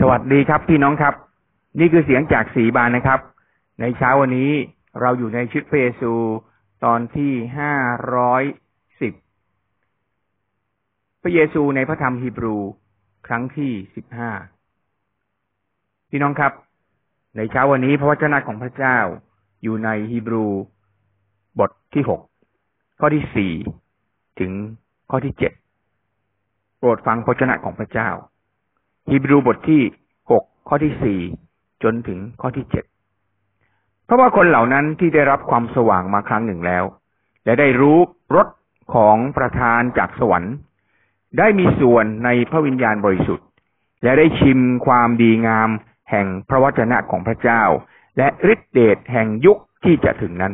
สวัสดีครับพี่น้องครับ นี่คือเสียงจากสีบานนะครับ ในเช้าวันนี้เราอยู่ในชุดเฟซูตอนที่ห้าร้อยสิบพระเยซูในพระธรรมฮีบรู ครั้งที่สิบห้าพี่น้องครับ ในเช้าวันนี้พระวจนะของพระเจ้าอยู่ในฮีบรู บทที่หกข้อที่สี่ถึงข้อที่เจ็ดโปรดฟังพระวจนะของพระเจ้า ฮีบรูบทที่หกข้อที่สี่จนถึงข้อที่เจ็ดเพราะว่าคนเหล่านั้นที่ได้รับความสว่างมาครั้งหนึ่งแล้ว และได้รู้รสของประธานจากสวรรค์ ได้มีส่วนในพระวิญญาณบริสุทธิ์ และได้ชิมความดีงามแห่งพระวจนะของพระเจ้า และฤทธิเดชแห่งยุคที่จะถึงนั้น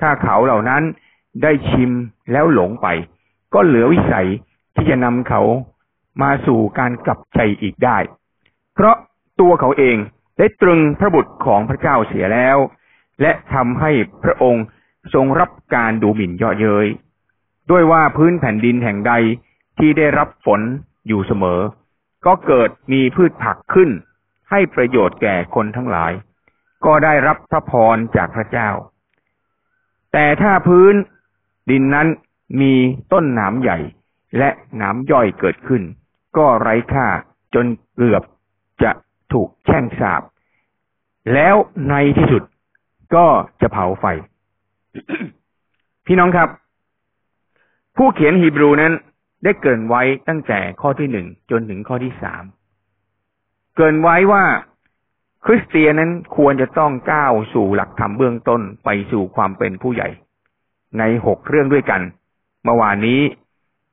ถ้าเขาเหล่านั้นได้ชิมแล้วหลงไป ก็เหลือวิสัยที่จะนำเขา มาสู่การกลับใจอีกได้ เพราะตัวเขาเองได้ตรึงพระบุตรของพระเจ้าเสียแล้ว และทำให้พระองค์ทรงรับการดูหมิ่นเยาะเย้ยด้วยว่าพื้นแผ่นดินแห่งใดที่ได้รับฝนอยู่เสมอ ก็เกิดมีพืชผักขึ้น ให้ประโยชน์แก่คนทั้งหลาย ก็ได้รับพระพรจากพระเจ้า แต่ถ้าพื้นดินนั้นมีต้นหนามใหญ่และหนามย่อยเกิดขึ้น ก็ไร้ค่าจนเกือบจะถูกแช่งสาบ แล้วในที่สุดก็จะเผาไฟ พี่น้องครับ ผู้เขียนฮีบรูนั้น ได้เกินไว้ตั้งแต่ข้อที่หนึ่งจนถึงข้อที่สามเกินไว้ว่าคริสเตียนนั้นควรจะต้องก้าวสู่หลักธรรมเบื้องต้นไปสู่ความเป็นผู้ใหญ่ ในหกเรื่องด้วยกัน เมื่อวานนี้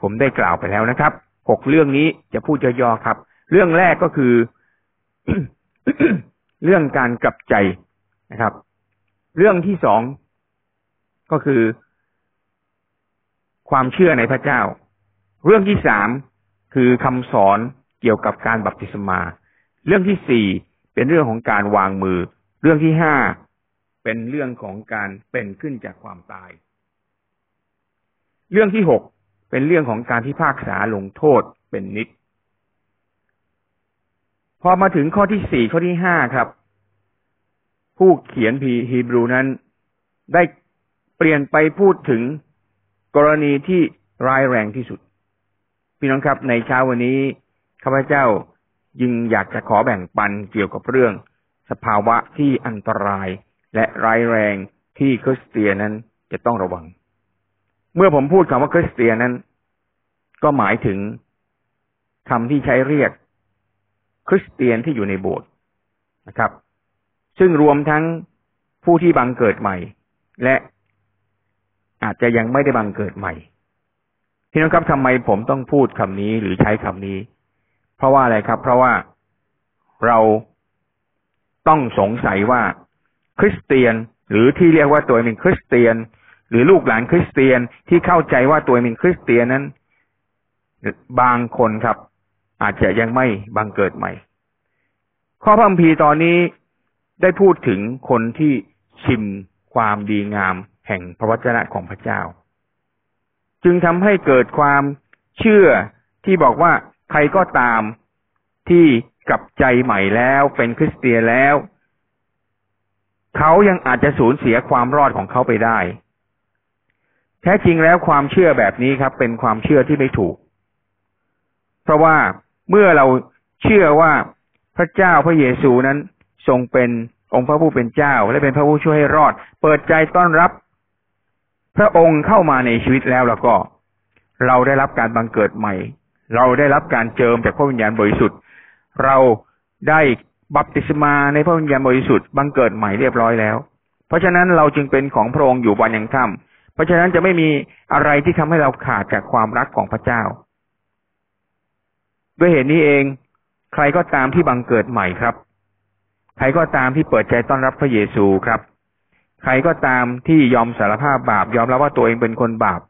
ผมได้กล่าวไปแล้วนะครับ หกเรื่องนี้จะพูดย่อๆครับ เรื่องแรกก็คือ เรื่องการกลับใจนะครับ เรื่องที่สองก็คือ ความเชื่อในพระเจ้า เรื่องที่สามคือคำสอนเกี่ยวกับการบัพติศมา เรื่องที่สี่เป็นเรื่องของการวางมือ เรื่องที่ห้าเป็นเรื่องของการเป็นขึ้นจากความตาย เรื่องที่หก เป็นเรื่องของการพิพากษาลงโทษเป็นนิด พอมาถึงข้อที่สี่ข้อที่ห้าครับ ผู้เขียนพีฮีบรูนั้น ได้เปลี่ยนไปพูดถึงกรณีที่ร้ายแรงที่สุด พี่น้องครับในเช้าวันนี้ข้าพเจ้ายึงอยากจะขอแบ่งปันเกี่ยวกับเรื่อง สภาวะที่อันตรายและร้ายแรงที่คริสเตียนนั้นจะต้องระวัง เมื่อผมพูดคำว่าคริสเตียนนั้น ก็หมายถึงคำที่ใช้เรียกคริสเตียนที่อยู่ในโบสถ์นะครับ ซึ่งรวมทั้งผู้ที่บังเกิดใหม่ และอาจจะยังไม่ได้บังเกิดใหม่พี่น้องครับทำไมผมต้องพูดคำนี้หรือใช้คำนี้ เพราะว่าอะไรครับ เพราะว่าเราต้องสงสัยว่าคริสเตียนหรือที่เรียกว่าตัวเป็นคริสเตียน หรือลูกหลานคริสเตียนที่เข้าใจว่าตัวเองเป็นคริสเตียนนั้น บางคนครับ อาจจะยังไม่บังเกิดใหม่ ข้อพระคัมภีร์ตอนนี้ได้พูดถึงคนที่ชิมความดีงามแห่งพระวจนะของพระเจ้า จึงทำให้เกิดความเชื่อที่บอกว่าใครก็ตามที่กลับใจใหม่แล้วเป็นคริสเตียนแล้ว เขายังอาจจะสูญเสียความรอดของเขาไปได้ ท้จริงแล้วความเชื่อแบบนี้ครับ เป็นความเชื่อที่ไม่ถูก เพราะว่าเมื่อเราเชื่อว่าพระเจ้าพระเยซูนั้นทรงเป็นองค์พระผู้เป็นเจ้า และเป็นพระผู้ช่วยให้รอด เปิดใจต้อนรับ พระองค์เข้ามาในชีวิตแล้วแล้วก็ เราได้รับการบังเกิดใหม่ เราได้รับการเจิมจากพระวิญญาณบริสุทธิ์ เราได้บัพติศมาในพระวิญญาณบริสุทธิ์บังเกิดใหม่เรียบร้อยแล้ว เพราะฉะนั้นเราจึงเป็นของพระองค์อยู่วันยังค่ำ เพราะฉะนั้นจะไม่มีอะไรที่ทำให้เราขาดจากความรักของพระเจ้า ด้วยเหตุนี้เอง ใครก็ตามที่บังเกิดใหม่ครับ ใครก็ตามที่เปิดใจต้อนรับพระเยซูครับ ใครก็ตามที่ยอมสารภาพบาป ยอมรับว่าตัวเองเป็นคนบาป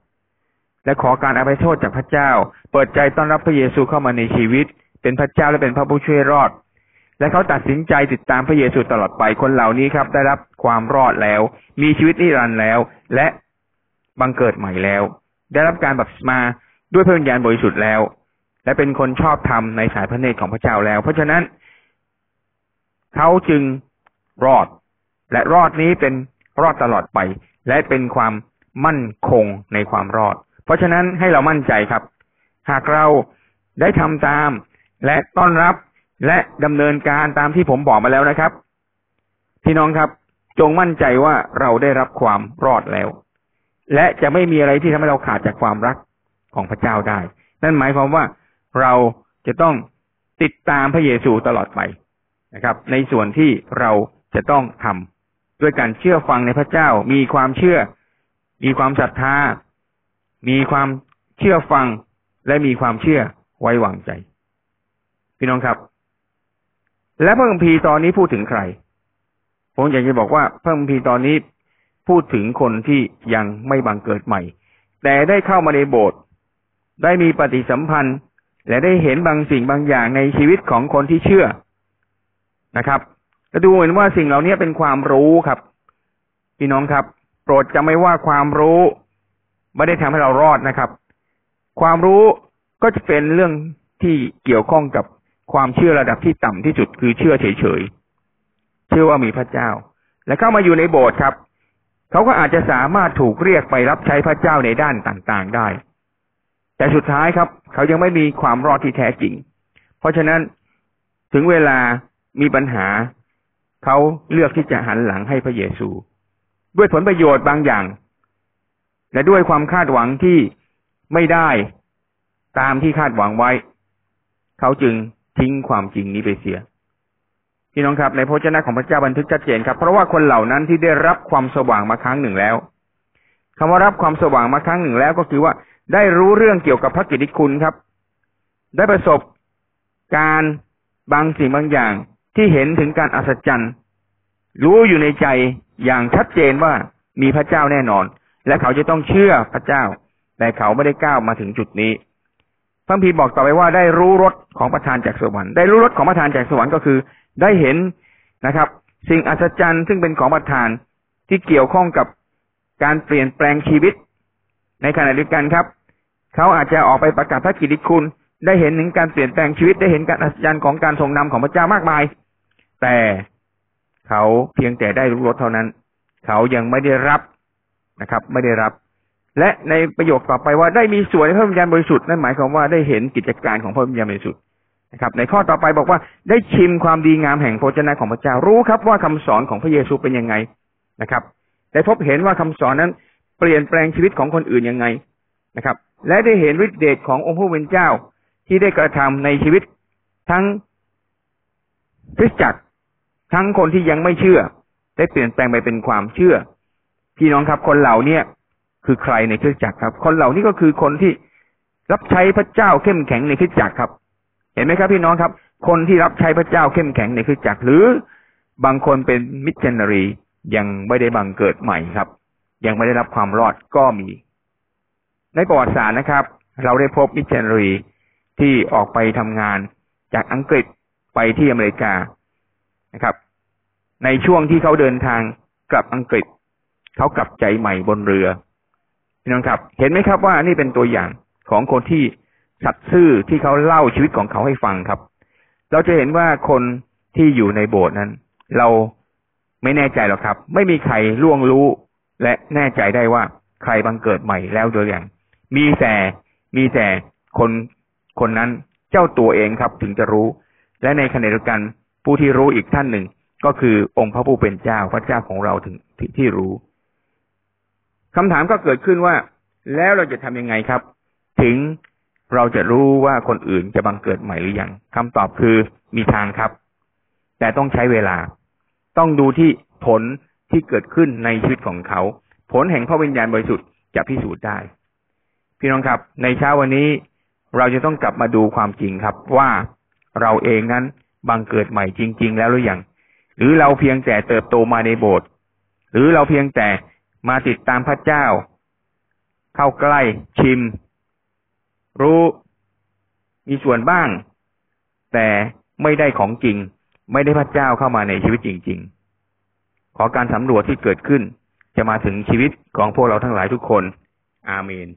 และขอการอภัยโทษจากพระเจ้า เปิดใจต้อนรับพระเยซูเข้ามาในชีวิต เป็นพระเจ้าและเป็นพระผู้ช่วยรอดและเขาตัดสินใจติดตามพระเยซูตลอดไปคนเหล่านี้ครับ ได้รับความรอดแล้ว มีชีวิตนิรันดร์แล้ว และ บังเกิดใหม่แล้ว ได้รับการบัพติศมาด้วยพระวิญญาณบริสุทธิ์แล้ว และเป็นคนชอบธรรมในสายพระเนตรของพระเจ้าแล้ว เพราะฉะนั้นเขาจึงรอด และรอดนี้เป็นรอดตลอดไป และเป็นความมั่นคงในความรอด เพราะฉะนั้นให้เรามั่นใจครับ หากเราได้ทำตาม และต้อนรับและดำเนินการตามที่ผมบอกมาแล้วนะครับ พี่น้องครับ จงมั่นใจว่าเราได้รับความรอดแล้ว และจะไม่มีอะไรที่ทำให้เราขาดจากความรักของพระเจ้าได้ นั่นหมายความว่าเราจะต้องติดตามพระเยซูตลอดไปนะครับ ในส่วนที่เราจะต้องทำด้วยการเชื่อฟังในพระเจ้า มีความเชื่อ มีความศรัทธา มีความเชื่อฟังและมีความเชื่อไว้วางใจ พี่น้องครับ และพระคัมภีร์ตอนนี้พูดถึงใคร ผมอยากจะบอกว่าพระคัมภีร์ตอนนี้ พูดถึงคนที่ยังไม่บังเกิดใหม่ แต่ได้เข้ามาในโบสถ์ได้มีปฏิสัมพันธ์ และได้เห็นบางสิ่งบางอย่างในชีวิตของคนที่เชื่อนะครับจะดูเหมือนว่าสิ่งเหล่านี้เป็นความรู้ครับพี่น้องครับ โปรดจำไว้ว่าความรู้ไม่ได้ทำให้เรารอดนะครับ ความรู้ก็จะเป็นเรื่องที่เกี่ยวข้องกับความเชื่อระดับที่ต่ำที่สุดคือเชื่อเฉยๆเชื่อว่ามีพระเจ้า และเข้ามาอยู่ในโบสถ์ครับ เขาก็อาจจะสามารถถูกเรียกไปรับใช้พระเจ้าในด้านต่างๆได้ แต่สุดท้ายครับ เขายังไม่มีความรอดที่แท้จริง เพราะฉะนั้นถึงเวลามีปัญหา เขาเลือกที่จะหันหลังให้พระเยซู ด้วยผลประโยชน์บางอย่าง และด้วยความคาดหวังที่ไม่ได้ตามที่คาดหวังไว้ เขาจึงทิ้งความจริงนี้ไปเสีย พี่น้องครับในพระเจ้าของพระเจ้าบันทึกชัดเจนครับ เพราะว่าคนเหล่านั้นที่ได้รับความสว่างมาครั้งหนึ่งแล้วคำว่ารับความสว่างมาครั้งหนึ่งแล้วก็คือว่าได้รู้เรื่องเกี่ยวกับพระกิตติคุณครับ ได้ประสบการบางสิ่งบางอย่างที่เห็นถึงการอัศจรรย์รู้อยู่ในใจอย่างชัดเจนว่ามีพระเจ้าแน่นอน และเขาจะต้องเชื่อพระเจ้า แต่เขาไม่ได้ก้าวมาถึงจุดนี้พระพีบอกต่อไปว่าได้รู้รสของประทานจากสวรรค์ได้รู้รสของประทานจากสวรรค์ก็คือ ได้เห็นนะครับ สิ่งอัศจรรย์ซึ่งเป็นของประทานที่เกี่ยวข้องกับการเปลี่ยนแปลงชีวิต ในขณะเดียวกันครับ เขาอาจจะออกไปประกาศพระกิตติคุณ ได้เห็นถึงการเปลี่ยนแปลงชีวิตได้เห็นการอัศจรรย์ของการทรงนำของพระเจ้ามากมาย แต่เขาเพียงแต่ได้รู้รสเท่านั้น เขายังไม่ได้รับนะครับ ไม่ได้รับ และในประโยคต่อไปว่าได้มีส่วนในพระวิญญาณบริสุทธิ์นั่นหมายความว่าได้เห็นกิจการของพระวิญญาณบริสุทธิ์ นะครับ ในข้อต่อไปบอกว่าได้ชิมความดีงามแห่งโภชนะของพระเจ้ารู้ครับว่าคำสอนของพระเยซูเป็นยังไงนะครับ ได้พบเห็นว่าคำสอนนั้นเปลี่ยนแปลงชีวิตของคนอื่นยังไงนะครับ และได้เห็นฤทธิเดชขององค์พระวิญเจ้าที่ได้กระทำในชีวิตทั้งคริสจักรทั้งคนที่ยังไม่เชื่อ ได้เปลี่ยนแปลงไปเป็นความเชื่อ พี่น้องครับคนเหล่าเนี้ยคือใครในคริสตจักรครับ คนเหล่านี้ก็คือคนที่รับใช้พระเจ้าเข้มแข็งในคริสตจักรครับ เห็นไหมครับพี่น้องครับ คนที่รับใช้พระเจ้าเข้มแข็งในคริสตจักรหรือบางคนเป็นมิชชันนารียังไม่ได้บังเกิดใหม่ครับ ยังไม่ได้รับความรอดก็มี ในประวัติศาสตร์นะครับ เราได้พบมิชชันนารีที่ออกไปทำงานจากอังกฤษไปที่อเมริกานะครับ ในช่วงที่เขาเดินทางกลับอังกฤษ เขากลับใจใหม่บนเรือพี่น้องครับ เห็นไหมครับว่านี่เป็นตัวอย่างของคนที่ สัตย์ซื่อที่เขาเล่าชีวิตของเขาให้ฟังครับ เราจะเห็นว่าคนที่อยู่ในโบสถ์นั้น เราไม่แน่ใจหรอกครับ ไม่มีใครล่วงรู้ และแน่ใจได้ว่าใครบังเกิดใหม่แล้วโดยอย่าง มีแต่มีแต่คนคนนั้นเจ้าตัวเองครับ ถึงจะรู้ และในขณะเดียวกันผู้ที่รู้อีกท่านหนึ่งก็คือองค์พระผู้เป็นเจ้าพระเจ้าของเราถึงที่รู้คำถามก็เกิดขึ้นว่า แล้วเราจะทำยังไงครับ ถึง เราจะรู้ว่าคนอื่นจะบังเกิดใหม่หรือยังคำตอบคือมีทางครับ แต่ต้องใช้เวลา ต้องดูที่ผลที่เกิดขึ้นในชีวิตของเขา ผลแห่งพระวิญญาณบริสุทธิ์จะพิสูจน์ได้ พี่น้องครับ ในเช้าวันนี้เราจะต้องกลับมาดูความจริงครับ ว่าเราเองนั้นบังเกิดใหม่จริง ๆ แล้วหรือยังหรือเราเพียงแต่เติบโตมาในโบสถ์หรือเราเพียงแต่มาติดตามพระเจ้า เข้าใกล้ชิม รู้มีส่วนบ้าง แต่ไม่ได้ของจริง ไม่ได้พระเจ้าเข้ามาในชีวิตจริง ๆ ขอการสำรวจที่เกิดขึ้น จะมาถึงชีวิตของพวกเราทั้งหลายทุกคน อาเมน